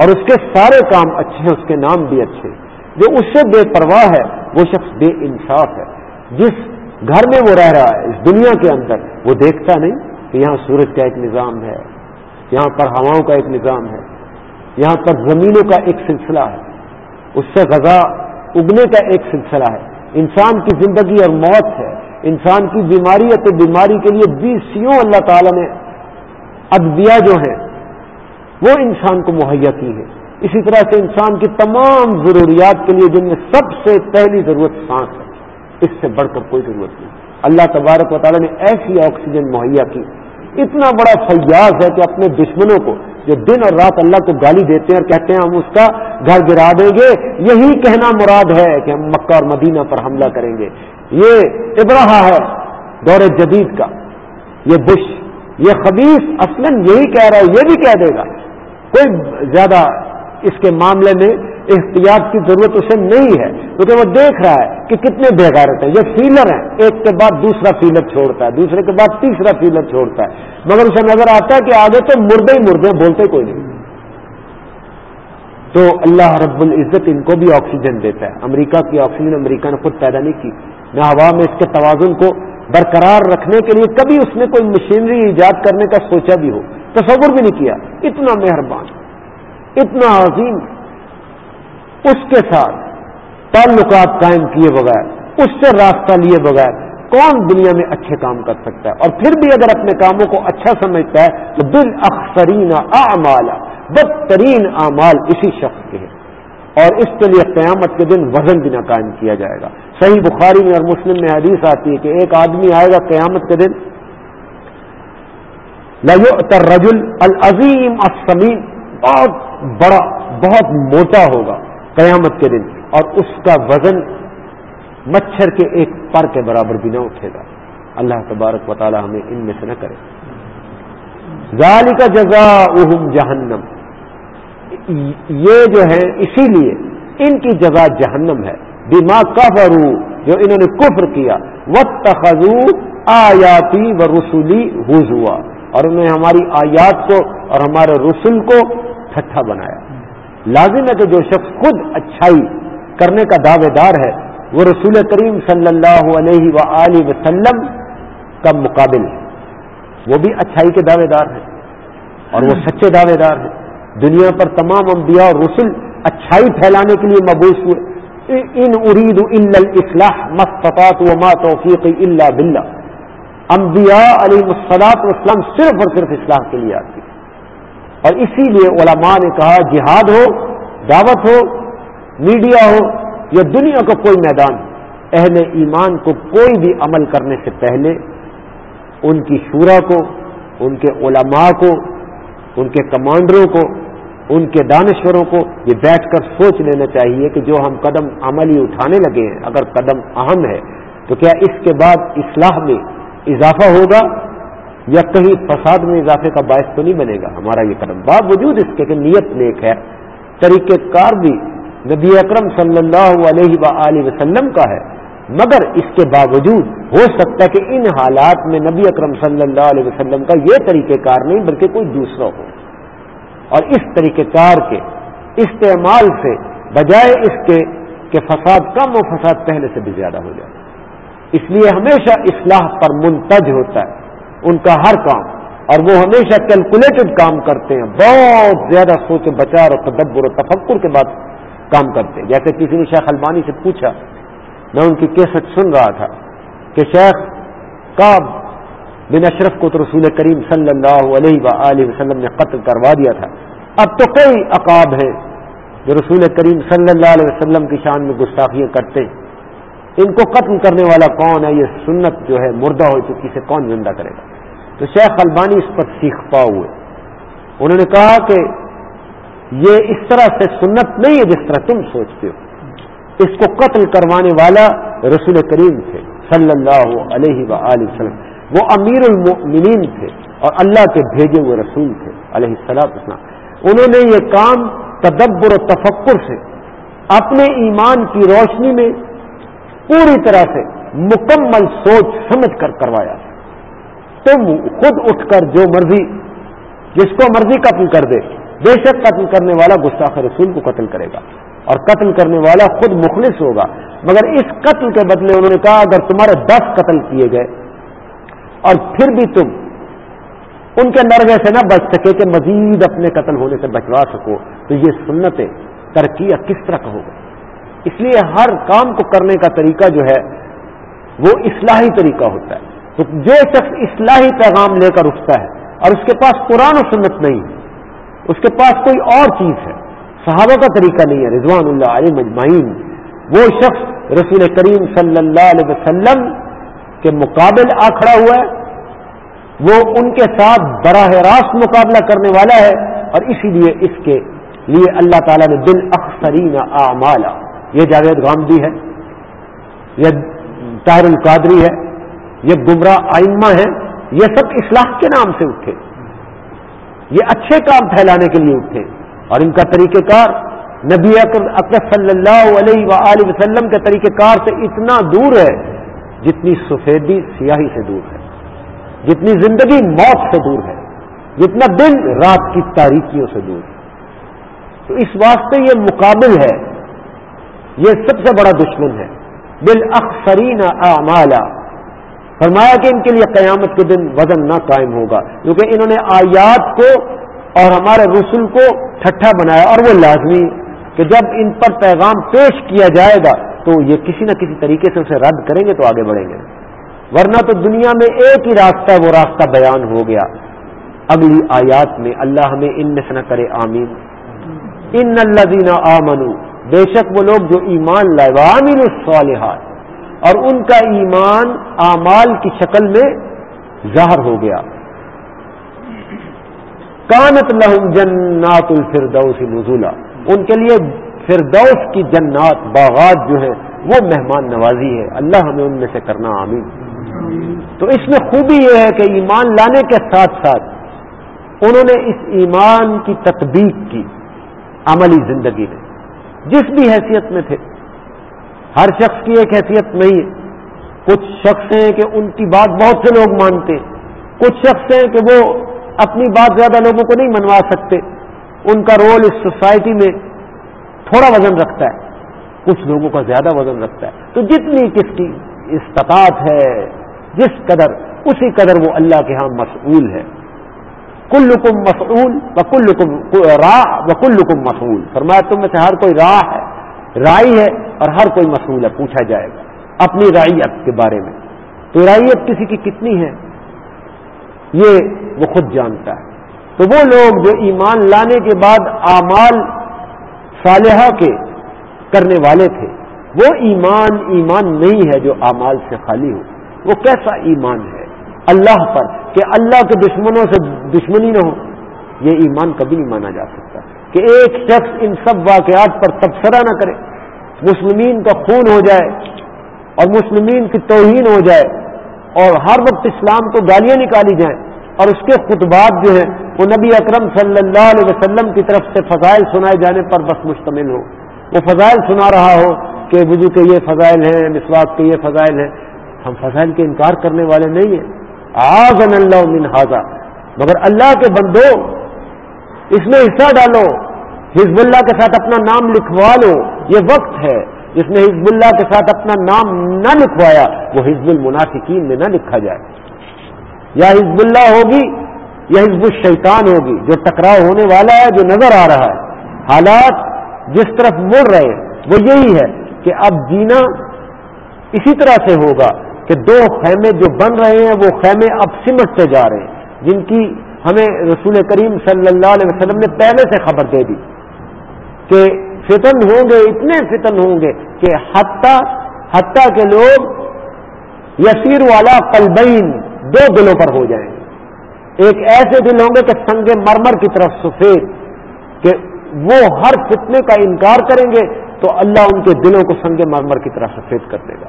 اور اس کے سارے کام اچھے ہیں، اس کے نام بھی اچھے۔ جو اس سے بے پرواہ ہے، وہ شخص بے انصاف ہے۔ جس گھر میں وہ رہ رہا ہے، اس دنیا کے اندر، وہ دیکھتا نہیں کہ یہاں سورج کا ایک نظام ہے، یہاں پر ہواؤں کا ایک نظام ہے، یہاں پر زمینوں کا ایک سلسلہ ہے۔ اس سے غذا اگنے کا ایک سلسلہ ہے۔ انسان کی زندگی اور موت ہے۔ انسان کی بیماری ہے تو بیماری کے لیے بیسوں اللہ تعالی نے ادبیا جو ہے وہ انسان کو مہیا کی ہے اسی طرح سے انسان کی تمام ضروریات کے لیے جن میں سب سے پہلی ضرورت سانس ہے، اس سے بڑھ کر کوئی ضرورت نہیں۔ اللہ تبارک و تعالیٰ نے ایسی آکسیجن مہیا کی۔ اتنا بڑا فیاض ہے کہ اپنے دشمنوں کو جو دن اور رات اللہ کو گالی دیتے ہیں اور کہتے ہیں ہم اس کا گھر گرا دیں گے، یہی کہنا مراد ہے کہ ہم مکہ اور مدینہ پر حملہ کریں گے۔ یہ ابراہ ہے دور جدید کا۔ یہ بش، یہ خبیص اصلاً یہی کہہ رہا ہے، یہ بھی کہہ دے گا۔ کوئی زیادہ اس کے معاملے میں احتیاط کی ضرورت اسے نہیں ہے، کیونکہ وہ دیکھ رہا ہے کہ کتنے بےغیرت ہیں۔ یہ فیلر ہیں، ایک کے بعد دوسرا فیلر چھوڑتا ہے، دوسرے کے بعد تیسرا فیلر چھوڑتا ہے۔ مگر اسے نظر آتا ہے کہ آگے تو مردے ہی مردے بولتے کوئی نہیں۔ تو اللہ رب العزت ان کو بھی آکسیجن دیتا ہے۔ امریکہ کی آکسیجن امریکہ نے خود پیدا نہیں کی۔ نہ ہوا میں اس کے توازن کو برقرار رکھنے کے لیے کبھی اس نے کوئی مشینری ایجاد کرنے کا سوچا بھی ہو۔ تصور بھی نہیں کیا۔ اتنا مہربان، اتنا عظیم۔ اس کے ساتھ تعلقات قائم کیے بغیر، اس سے راستہ لیے بغیر کون دنیا میں اچھے کام کر سکتا ہے؟ اور پھر بھی اگر اپنے کاموں کو اچھا سمجھتا ہے، تو دل اکثرین اعمال بدترین اعمال اسی شخص کے ہیں۔ اور اس کے لیے قیامت کے دن وزن بھی نہ قائم کیا جائے گا۔ صحیح بخاری میں اور مسلم میں حدیث آتی ہے کہ ایک آدمی آئے گا قیامت کے دن رجل العظیم السمین بہت بڑا، بہت موٹا ہوگا۔ قیامت کے دن اور اس کا وزن مچھر کے ایک پر کے برابر بھی نہ اٹھے گا۔ اللہ تبارک و تعالی ہمیں ان میں سے نہ کرے۔ ظال کا جزا جہنم۔ یہ جو ہے اسی لیے ان کی جگہ جہنم ہے۔ بیما کفرو جو انہوں نے کفر کیا۔ وہ تخذو آیاتی و رسولی ہوا اور انہوں نے ہماری آیات کو اور ہمارے رسول کو ٹھٹھا بنایا۔ لازم ہے کہ جو شخص خود اچھائی کرنے کا دعوے دار ہے، وہ رسول کریم صلی اللہ علیہ و وسلم کا مقابل ہے۔ وہ بھی اچھائی کے دعوے دار ہیں اور وہ سچے دعوے دار ہیں دنیا پر تمام انبیاء اور رسول اچھائی پھیلانے کے لیے مبوس ہوئے۔ ان ارید الاصلاح مستفات و ما توفیق اللہ بلّہ انبیاء علی مسلاط وسلم صرف اور صرف اصلاح کے لیے آتی اور اسی لیے علماء نے کہا جہاد ہو، دعوت ہو، میڈیا ہو، یا دنیا کا کوئی میدان، اہل ایمان کو کوئی بھی عمل کرنے سے پہلے ان کی شورا کو، ان کے علماء کو، ان کے کمانڈروں کو، ان کے دانشوروں کو یہ بیٹھ کر سوچ لینا چاہیے کہ جو ہم قدم عملی اٹھانے لگے ہیں، اگر قدم اہم ہے، تو کیا اس کے بعد اصلاح میں اضافہ ہوگا؟ یا کہیں فساد میں اضافے کا باعث تو نہیں بنے گا؟ ہمارا یہ قدم باوجود اس کے کہ نیت نیک ہے، طریقہ کار بھی نبی اکرم صلی اللہ علیہ و وسلم کا ہے، مگر اس کے باوجود ہو سکتا ہے کہ ان حالات میں نبی اکرم صلی اللہ علیہ وسلم کا یہ طریقہ کار نہیں، بلکہ کوئی دوسرا ہو۔ اور اس طریقہ کار کے استعمال سے بجائے اس کے کہ فساد کم و فساد پہلے سے بھی زیادہ ہو جائے۔ اس لیے ہمیشہ اصلاح پر منتج ہوتا ہے۔ ان کا ہر کام، اور وہ ہمیشہ کیلکولیٹڈ کام کرتے ہیں، بہت زیادہ سوچ بچار اور تدبر و تفکر کے بعد کام کرتے ہیں۔ جیسے کسی نے شیخ البانی سے پوچھا، میں ان کی کیسٹ سن رہا تھا کہ شیخ کا بن اشرف کو تو رسول کریم صلی اللہ علیہ و وسلم نے قتل کروا دیا تھا۔ اب تو کئی عقاب ہیں جو رسول کریم صلی اللہ علیہ وسلم کی شان میں گستاخیاں کرتے ہیں۔ ان کو قتل کرنے والا کون ہے؟ یہ سنت جو ہے مردہ ہو چکی سے کون زندہ کرے گا؟ تو شیخ البانی اس پر سیکھ پا ہوئے۔ انہوں نے کہا کہ یہ اس طرح سے سنت نہیں ہے جس طرح تم سوچتے ہو۔ اس کو قتل کروانے والا رسول کریم تھے، صلی اللہ علیہ و وسلم۔ وہ امیر المؤمنین تھے اور اللہ کے بھیجے ہوئے رسول تھے، علیہ السلام۔ اسلام انہوں نے یہ کام تدبر و تفکر سے اپنے ایمان کی روشنی میں پوری طرح سے مکمل سوچ سمجھ کر کروایا۔ تم خود اٹھ کر جو مرضی، جس کو مرضی قتل کر دے، بے شک قتل کرنے والا گستاخ رسول کو قتل کرے گا اور قتل کرنے والا خود مخلص ہوگا۔ مگر اس قتل کے بدلے انہوں نے کہا، اگر تمہارے دس قتل کیے گئے اور پھر بھی تم ان کے نروے سے نہ بچ سکے کہ مزید اپنے قتل ہونے سے بچوا سکو، تو یہ سنتیں ترقی کس طرح کا ہوگا؟ اس لیے ہر کام کو کرنے کا طریقہ جو ہے، وہ اصلاحی طریقہ ہوتا ہے۔ تو جو شخص اصلاحی پیغام لے کر اٹھتا ہے اور اس کے پاس قرآن و سنت نہیں ہے اس کے پاس کوئی اور چیز ہے، صحابہ کا طریقہ نہیں ہے، رضوان اللہ علیہ مجمعین۔ وہ شخص رسول کریم صلی اللہ علیہ وسلم کے مقابل آ کھڑا ہوا ہے، وہ ان کے ساتھ براہ راست مقابلہ کرنے والا ہے اور اسی لیے اس کے لیے اللہ تعالیٰ نے دل اخسرین اعمالا۔ یہ جاوید گاندھی ہے، یہ طاہر القادری ہے یہ گمراہ آئمہ ہے یہ سب اصلاح کے نام سے اٹھے۔ یہ اچھے کام پھیلانے کے لیے اٹھے۔ اور ان کا طریقہ کار، نبی اکر صلی اللہ علیہ و وسلم کے طریقہ کار سے اتنا دور ہے، جتنی سفیدی سیاہی سے دور ہے۔ جتنی زندگی موت سے دور ہے۔ جتنا دن رات کی تاریکیوں سے دور ہے۔ تو اس واسطے یہ مقابل ہے۔ یہ سب سے بڑا دشمن ہے۔ بالاخرین اعمالا فرمایا کہ ان کے لیے قیامت کے دن وزن نہ قائم ہوگا، کیونکہ انہوں نے آیات کو اور ہمارے رسول کو ٹھٹھا بنایا اور وہ لازمی کہ جب ان پر پیغام پیش کیا جائے گا تو یہ کسی نہ کسی طریقے سے اسے رد کریں گے تو آگے بڑھیں گے۔ ورنہ تو دنیا میں ایک ہی راستہ وہ راستہ بیان ہو گیا۔ اگلی آیات میں اللہ ہمیں ان میں نہ کرے آمین۔ ان اللہ دینا آمنو بے شک وہ لوگ جو ایمان لائے عامل الصالحات۔ اور ان کا ایمان اعمال کی شکل میں ظاہر ہو گیا۔ کانت لہم جنات الفردوس نزولا۔ ان کے لیے فردوس کی جنات باغات جو ہے وہ مہمان نوازی ہے۔ اللہ ہمیں ان میں سے کرنا، آمین۔ تو اس میں خوبی یہ ہے کہ ایمان لانے کے ساتھ ساتھ انہوں نے اس ایمان کی تطبیق کی عملی زندگی میں۔ جس بھی حیثیت میں تھے۔ ہر شخص کی ایک حیثیت نہیں۔ ہے کچھ شخص ہیں کہ ان کی بات بہت سے لوگ مانتے۔ کچھ شخص ہیں کہ وہ اپنی بات زیادہ لوگوں کو نہیں منوا سکتے۔ ان کا رول اس سوسائٹی میں تھوڑا وزن رکھتا ہے۔ کچھ لوگوں کا زیادہ وزن رکھتا ہے۔ تو جتنی کس کی استطاعت ہے، جس قدر، اسی قدر وہ اللہ کے ہاں مسئول ہے۔ کل لکم مسعول و کل لکم راہ و کل لکم مسعول فرمایا تم میں سے ہر کوئی راہ ہے۔ رائی ہے اور ہر کوئی مسئول ہے، پوچھا جائے گا۔ اپنی رائیت کے بارے میں۔ تو رائیت کسی کی کتنی ہے؟ یہ وہ خود جانتا ہے۔ تو وہ لوگ جو ایمان لانے کے بعد اعمال صالحہ کے کرنے والے تھے، وہ ایمان ایمان نہیں ہے جو اعمال سے خالی ہو۔ وہ کیسا ایمان ہے؟ اللہ پر، کہ اللہ کے دشمنوں سے دشمنی نہ ہو۔ یہ ایمان کبھی نہیں مانا جا سکتا۔ کہ ایک شخص ان سب واقعات پر تبصرہ نہ کرے، مسلمین کا خون ہو جائے اور مسلمین کی توہین ہو جائے اور ہر وقت اسلام کو گالیاں نکالی جائیں اور اس کے خطبات جو ہیں، وہ نبی اکرم صلی اللہ علیہ وسلم کی طرف سے فضائل سنائے جانے پر بس مشتمل ہو۔ وہ فضائل سنا رہا ہو کہ وضو کے یہ فضائل ہیں مسواق کے یہ فضائل ہیں۔ ہم فضائل کے انکار کرنے والے نہیں ہیں۔ آزن اللہ من حاضہ مگر اللہ کے بندو، اس میں حصہ ڈالو۔ حزب اللہ کے ساتھ اپنا نام لکھوا لو، یہ وقت ہے۔ جس نے حزب اللہ کے ساتھ اپنا نام نہ لکھوایا، وہ حزب المنافقین میں نہ لکھا جائے۔ یا حزب اللہ ہوگی، یا حزب الشیطان ہوگی، جو ٹکراؤ ہونے والا ہے، جو نظر آ رہا ہے۔ حالات جس طرف مڑ رہے ہیں، وہ یہی ہے کہ اب جینا اسی طرح سے ہوگا کہ دو خیمے جو بن رہے ہیں، وہ خیمے اب سمٹتے جا رہے ہیں۔ جن کی ہمیں رسول کریم صلی اللہ علیہ وسلم نے پہلے سے خبر دے دی۔ کہ فتن ہوں گے، اتنے فتن ہوں گے کہ حتیٰ حتیٰ کے لوگ یسیر والا قلبین دو دلوں پر ہو جائیں گے۔ ایک ایسے دل ہوں گے کہ سنگ مرمر کی طرف سفید، کہ وہ ہر فتنے کا انکار کریں گے تو اللہ ان کے دلوں کو سنگ مرمر کی طرح سفید کر دے گا۔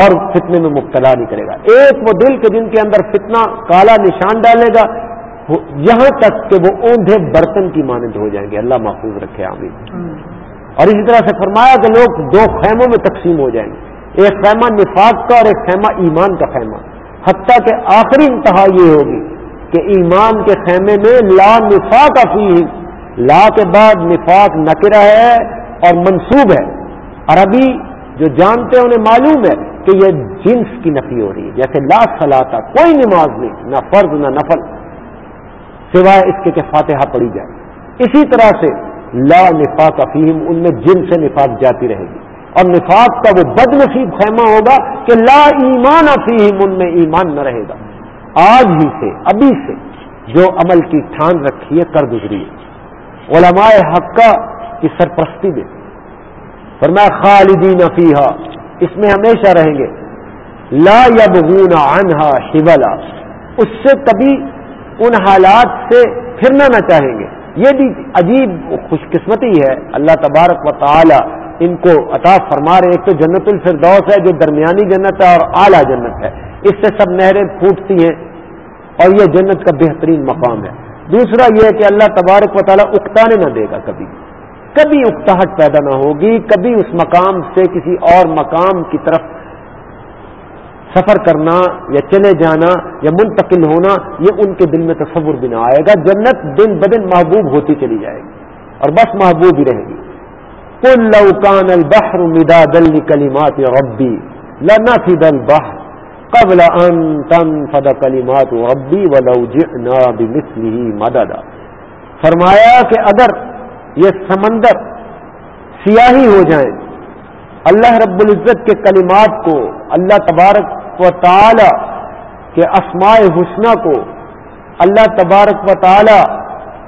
اور فتنے میں مبتلا نہیں کرے گا۔ ایک وہ دل کے جن کے اندر فتنہ کالا نشان ڈالے گا یہاں تک کہ وہ اوندھے برتن کی مانند ہو جائیں گے۔ اللہ محفوظ رکھے آمین۔ اور اسی طرح سے فرمایا کہ لوگ دو خیموں میں تقسیم ہو جائیں گے۔ ایک خیمہ نفاق کا اور ایک خیمہ ایمان کا خیمہ۔ حتیٰ کہ آخری انتہا یہ ہوگی کہ ایمان کے خیمے میں لا نفاق افی لا کے بعد نفاق نکرا ہے اور منصوب ہے۔ عربی جو جانتے ہیں انہیں معلوم ہے کہ یہ جنس کی نفی ہو رہی ہے۔ جیسے لا سلاتا کوئی نماز نہیں نہ فرض نہ نفل۔ سوائے اس کے کہ فاتحہ پڑی جائے۔ اسی طرح سے لا نفاق افیم ان میں جن سے نفاق جاتی رہے گی۔ اور نفاق کا وہ بد نصیب خیمہ ہوگا کہ لا ایمان افیم ان میں ایمان نہ رہے گا۔ آج ہی سے، ابھی سے جو عمل کی ٹھان رکھی ہے، کر گزری ہے۔ علماء حقہ کی سرپرستی میں۔ فرمایا، خالدین فیحا اس میں ہمیشہ رہیں گے۔ لا یبغون عنہا حبلا اس سے کبھی ان حالات سے پھرنا نہ چاہیں گے۔ یہ بھی عجیب خوش قسمتی ہے۔ اللہ تبارک و تعالی ان کو عطا فرما رہے ایک تو جنت الفردوس ہے، جو درمیانی جنت ہے، اور اعلیٰ جنت ہے۔ اس سے سب نہریں پھوٹتی ہیں، اور یہ جنت کا بہترین مقام ہے۔ دوسرا یہ کہ اللہ تبارک و تعالیٰ اکتانے نہ دے گا کبھی۔ کبھی اکتاہٹ پیدا نہ ہوگی، کبھی اس مقام سے کسی اور مقام کی طرف سفر کرنا یا چلے جانا یا منتقل ہونا، یہ ان کے دل میں تصور بھی نہ آئے گا، جنت دن بدن محبوب ہوتی چلی جائے گی اور بس محبوب ہی رہے گی۔ کل لوکان البحر مدا دل کلیمات ربی لنا فی دل بحر قبل ان تن فد کلیمات ربی و لو جئنا بمثله مددا۔ فرمایا کہ اگر یہ سمندر سیاہی ہو جائیں، اللہ رب العزت کے کلمات کو، اللہ تبارک و تعالی کے اسماء حسنہ کو، اللہ تبارک و تعالی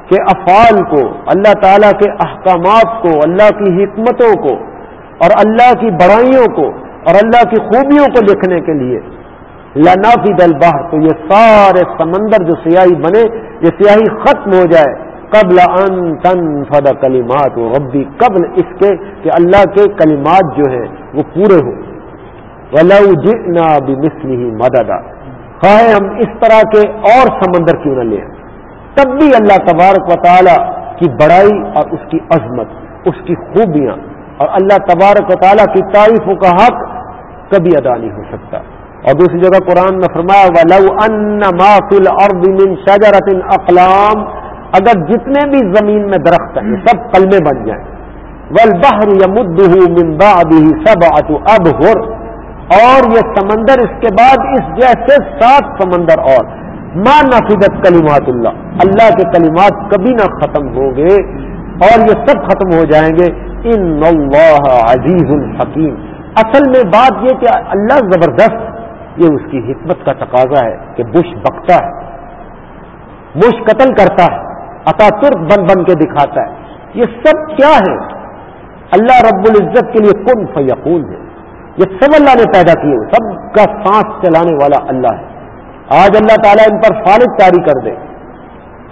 کے افعال کو، اللہ تعالیٰ کے احکامات کو، اللہ کی حکمتوں کو اور اللہ کی بڑائیوں کو اور اللہ کی خوبیوں کو لکھنے کے لیے۔ لنافی دل باہر تو یہ سارے سمندر جو سیاہی بنے، یہ سیاہی ختم ہو جائے۔ قبل ان تن فدا کلیمات ربی، قبل اس کے کہ اللہ کے کلمات جو ہیں وہ پورے ہوں۔ ولو جئنا بمثله مددا۔ خواہ ہم اس طرح کے اور سمندر کیوں نہ لیں تب بھی اللہ تبارک و تعالی کی بڑائی اور اس کی عظمت، اس کی خوبیاں اور اللہ تبارک و تعالیٰ کی تعریفوں کا حق کبھی ادا نہیں ہو سکتا۔ اور دوسری جگہ قرآن میں فرمایا، ولو ان ما فی الارض اقلام اگر جتنے بھی زمین میں درخت ہیں، سب کلمے بن جائیں۔ والبحر يمده من بعده سبعه ابحر اور یہ سمندر اس کے بعد اس جیسے سات سمندر اور۔ ما نفدت کلمات اللہ۔ اللہ کے کلمات کبھی نہ ختم ہوں گے اور یہ سب ختم ہو جائیں گے۔ ان اللہ عزیز الحکیم اصل میں بات یہ کہ اللہ زبردست، یہ اس کی حکمت کا تقاضا ہے کہ بش بکتا ہے۔ بش قتل کرتا ہے۔ اتا ترک بن بن کے دکھاتا ہے۔ یہ سب کیا ہے اللہ رب العزت کے لیے کن فیقون ہے یہ سب اللہ نے پیدا کیے سب کا سانس چلانے والا اللہ ہے۔ آج اللہ تعالیٰ ان پر فالد تاری کر دے،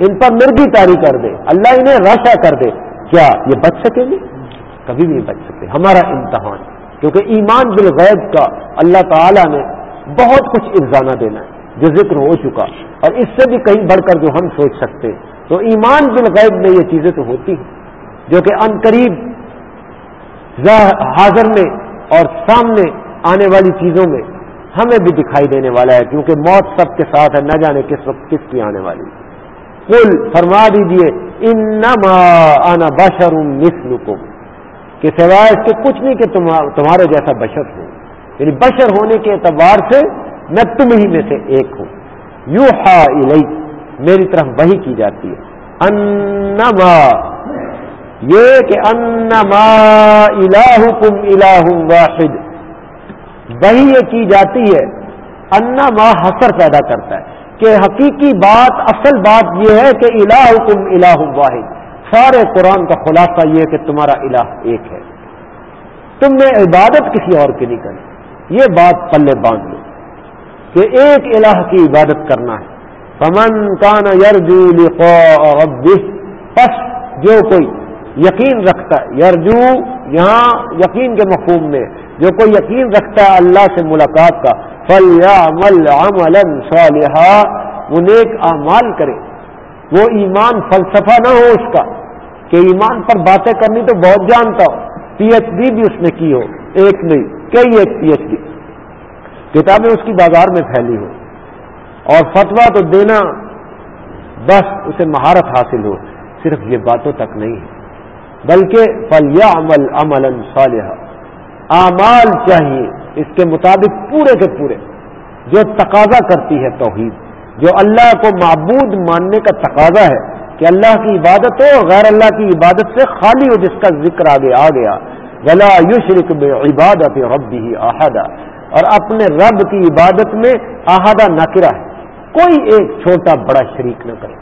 ان پر مرغی تاری کر دے، اللہ انہیں رشا کر دے۔ کیا یہ بچ سکیں گے؟ کبھی نہیں بچ سکتے۔ ہمارا امتحان، کیونکہ ایمان بالغیب کا اللہ تعالیٰ نے بہت کچھ افزانہ دینا ہے، جو ذکر ہو چکا۔ اور اس سے بھی کہیں بڑھ کر جو ہم سوچ سکتے تو ایمان بالغیب میں یہ چیزیں تو ہوتی ہیں، جو کہ ان قریب حاضر میں اور سامنے آنے والی چیزوں میں ہمیں بھی دکھائی دینے والا ہے، کیونکہ موت سب کے ساتھ ہے، نہ جانے کس وقت کس کی آنے والی۔ کل فرما دیجیے انما آنا بشر مثلکم۔ کہ سوائے اس کے کچھ نہیں کہ تمہارے جیسا بشر ہوں۔ یعنی بشر ہونے کے اعتبار سے میں تم ہی میں سے ایک ہوں۔ یو ہا میری طرف وہی کی جاتی ہے۔ انما یہ کہ انما الہکم الہ واحد۔ وہی یہ کی جاتی ہے، انما حسر پیدا کرتا ہے۔ کہ حقیقی بات، اصل بات یہ ہے کہ الہکم الہ واحد۔ سارے قرآن کا خلاصہ یہ ہے کہ تمہارا الہ ایک ہے۔ تم نے عبادت کسی اور کی نہیں کرنی۔ یہ بات پلے باندھ لو کہ ایک الہ کی عبادت کرنا ہے۔ پمن کان یرجو لقاء پس جو کوئی یقین رکھتا ہے۔ یرجو یہاں یقین کے مفہوم میں جو کوئی یقین رکھتا ہے اللہ سے ملاقات کا فل یا عمل عمل صالحہ وہ نیک اعمال کرے۔ وہ ایمان فلسفہ نہ ہو اس کا کہ ایمان پر باتیں کرنی تو بہت جانتا ہو۔ پی ایچ ڈی بھی اس نے کی ہو، ایک نہیں، کئی ایک پی ایچ ڈی۔ کتابیں اس کی بازار میں پھیلی ہو۔ اور فتوا تو دینا، بس اسے مہارت حاصل ہو۔ صرف یہ باتوں تک نہیں۔ ہے بلکہ فلیا عمل عمل صالحہ اعمال چاہیے اس کے مطابق پورے کے پورے، جو تقاضا کرتی ہے توحید، جو اللہ کو معبود ماننے کا تقاضا ہے کہ اللہ کی عبادت ہو، غیر اللہ کی عبادت سے خالی ہو، جس کا ذکر آگے آ گیا۔ ولا یشرک بے عبادت رب بھی احدہ اور اپنے رب کی عبادت میں احدہ نہ کرا ہے۔ کوئی ایک چھوٹا بڑا شریک نہ کرے۔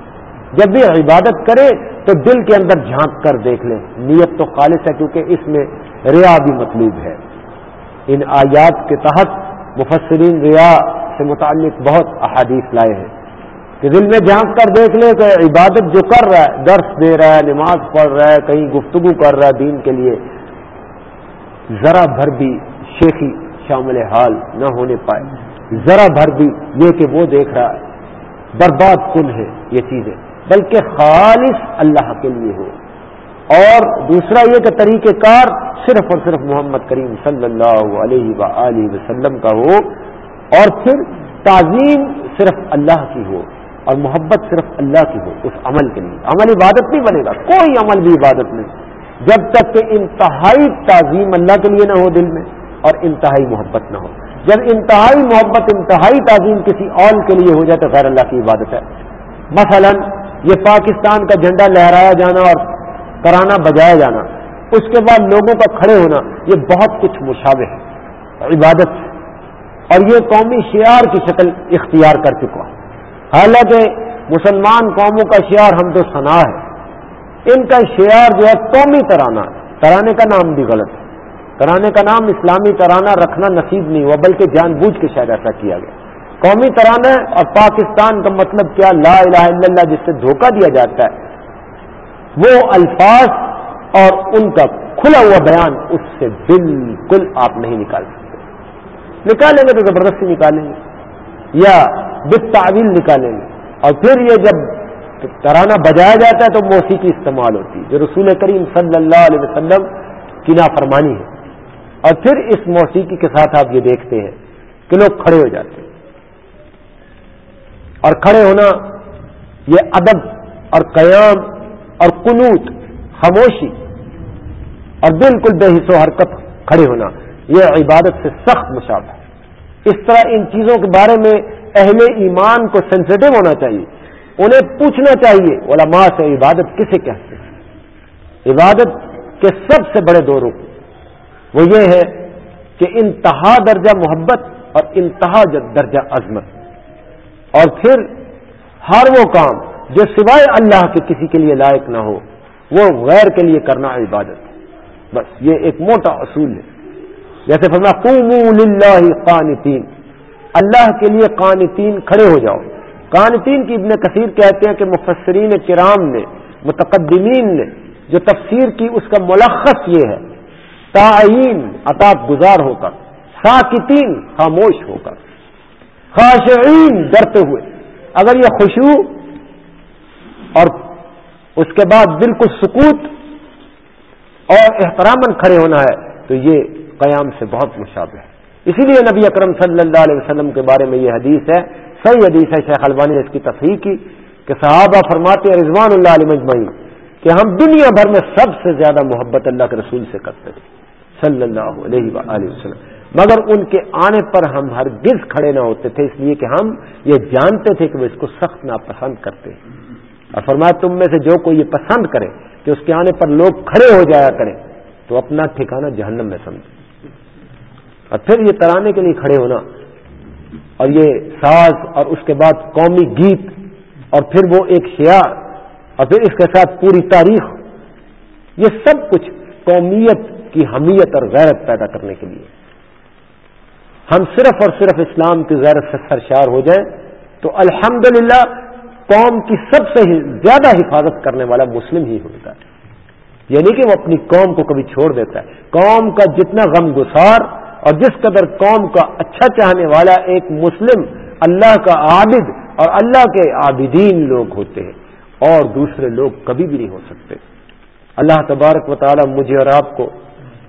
جب بھی عبادت کرے تو دل کے اندر جھانک کر دیکھ لے۔ نیت تو خالص ہے کیونکہ اس میں ریا بھی مطلوب ہے۔ ان آیات کے تحت مفسرین ریا سے متعلق بہت احادیث لائے ہیں۔ کہ دل میں جھانک کر دیکھ لے کہ عبادت جو کر رہا ہے، درس دے رہا ہے، نماز پڑھ رہا ہے، کہیں گفتگو کر رہا ہے دین کے لیے، ذرا بھر بھی شیخی شامل حال نہ ہونے پائے۔ ذرا بھر بھی یہ کہ وہ دیکھ رہا ہے۔ برباد کن ہے یہ چیزیں۔ بلکہ خالص اللہ کے لیے ہو۔ اور دوسرا یہ کہ طریقہ کار صرف اور صرف محمد کریم صلی اللہ علیہ و وسلم کا ہو، اور پھر تعظیم صرف اللہ کی ہو، اور محبت صرف اللہ کی ہو، اس عمل کے لیے۔ عمل عبادت نہیں بنے گا، کوئی عمل بھی عبادت نہیں۔ جب تک کہ انتہائی تعظیم اللہ کے لیے نہ ہو دل میں، اور انتہائی محبت نہ ہو۔ جب انتہائی محبت، انتہائی تعظیم کسی اور کے لیے ہو جائے تو غیر اللہ کی عبادت ہے۔ مثلا یہ پاکستان کا جھنڈا لہرایا جانا اور کرانا بجایا جانا، اس کے بعد لوگوں کا کھڑے ہونا، یہ بہت کچھ مشابہ ہے، عبادت اور یہ قومی شعار کی شکل اختیار کر چکا ہے۔ حالانکہ مسلمان قوموں کا شعار ہم تو سنا ہے۔ ان کا شعار جو ہے قومی ترانہ ترانے کا نام بھی غلط ہے۔ ترانے کا نام اسلامی ترانہ رکھنا نصیب نہیں ہوا، بلکہ جان بوجھ کے شاید ایسا کیا گیا۔ قومی ترانہ اور پاکستان کا مطلب کیا لا الہ الا اللہ جس سے دھوکہ دیا جاتا ہے، وہ الفاظ اور ان کا کھلا ہوا بیان اس سے بالکل آپ نہیں نکال سکتے۔ نکالیں گے تو زبردستی نکالیں گے، یا بت تعویل نکالیں گے۔ اور پھر یہ جب ترانہ بجایا جاتا ہے تو موسیقی استعمال ہوتی ہے، جو رسول کریم صلی اللہ علیہ وسلم کی نافرمانی ہے۔ اور پھر اس موسیقی کے ساتھ آپ یہ دیکھتے ہیں کہ لوگ کھڑے ہو جاتے ہیں۔ اور کھڑے ہونا یہ ادب اور قیام اور قنوت، خاموشی اور بالکل بے حص و حرکت کھڑے ہونا، یہ عبادت سے سخت مشابہ ہے۔ اس طرح ان چیزوں کے بارے میں اہل ایمان کو سینسیٹیو ہونا چاہیے۔ انہیں پوچھنا چاہیے، علماء سے عبادت کسے کہتے ہیں؟ عبادت کے سب سے بڑے دو رخ وہ یہ ہے کہ انتہا درجہ محبت اور انتہا درجہ عظمت۔ اور پھر ہر وہ کام جو سوائے اللہ کے کسی کے لیے لائق نہ ہو، وہ غیر کے لیے کرنا عبادت۔ بس یہ ایک موٹا اصول ہے۔ جیسے فرما للہ قانتین۔ اللہ کے لیے قانتین کھڑے ہو جاؤ۔ قانتین کی ابن کثیر کہتے ہیں کہ مفسرین کرام نے، متقدمین نے، جو تفسیر کی اس کا ملخص یہ ہے تعین اطاط گزار ہو کر ساکتین، خاموش ہو کر خاشعین ڈرتے ہوئے۔ اگر یہ خوشبو اور اس کے بعد بالکل سکوت اور احترامن کھڑے ہونا ہے، تو یہ قیام سے بہت مشابہ ہے۔ اسی لیے نبی اکرم صلی اللہ علیہ وسلم کے بارے میں یہ حدیث ہے، صحیح حدیث ہے، شیخ البانی نے اس کی تفریح کی کہ صحابہ فرماتے رضوان اللہ علیہ مجمعین، کہ ہم دنیا بھر میں سب سے زیادہ محبت اللہ کے رسول سے کرتے تھے، صلی اللہ علیہ وآلہ وسلم۔ مگر ان کے آنے پر ہم ہر گز کھڑے نہ ہوتے تھے، اس لیے کہ ہم یہ جانتے تھے کہ وہ اس کو سخت ناپسند کرتے اور فرمایا، تم میں سے جو کوئی یہ پسند کرے کہ اس کے آنے پر لوگ کھڑے ہو جایا کریں، تو اپنا ٹھکانہ جہنم میں سمجھے۔ اور پھر یہ ترانے کے لیے کھڑے ہونا۔ اور یہ ساز اور اس کے بعد قومی گیت۔ اور پھر وہ ایک شعر۔ اور پھر اس کے ساتھ پوری تاریخ۔ یہ سب کچھ قومیت کی حمیت اور غیرت پیدا کرنے کے لیے۔ ہم صرف اور صرف اسلام کی غیرت سے سرشار ہو جائیں تو الحمد قوم کی سب سے زیادہ حفاظت کرنے والا مسلم ہی ہوتا ہے۔ یعنی کہ وہ اپنی قوم کو کبھی چھوڑ دیتا ہے۔ قوم کا جتنا غم گسار اور جس قدر قوم کا اچھا چاہنے والا ایک مسلم اللہ کا عابد اور اللہ کے عابدین لوگ ہوتے ہیں، اور دوسرے لوگ کبھی بھی نہیں ہو سکتے۔ اللہ تبارک و تعالی مجھے اور آپ کو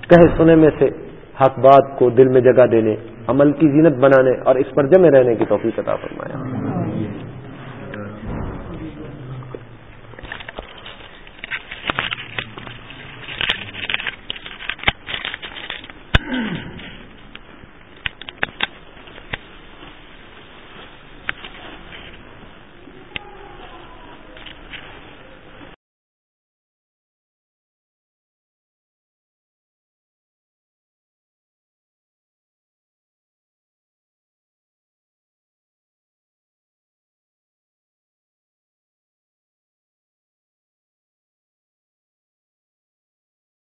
کہے سنے میں سے حق بات کو دل میں جگہ دینے عمل کی زینت بنانے اور اس پر جمع رہنے کی توفیق عطا فرمایا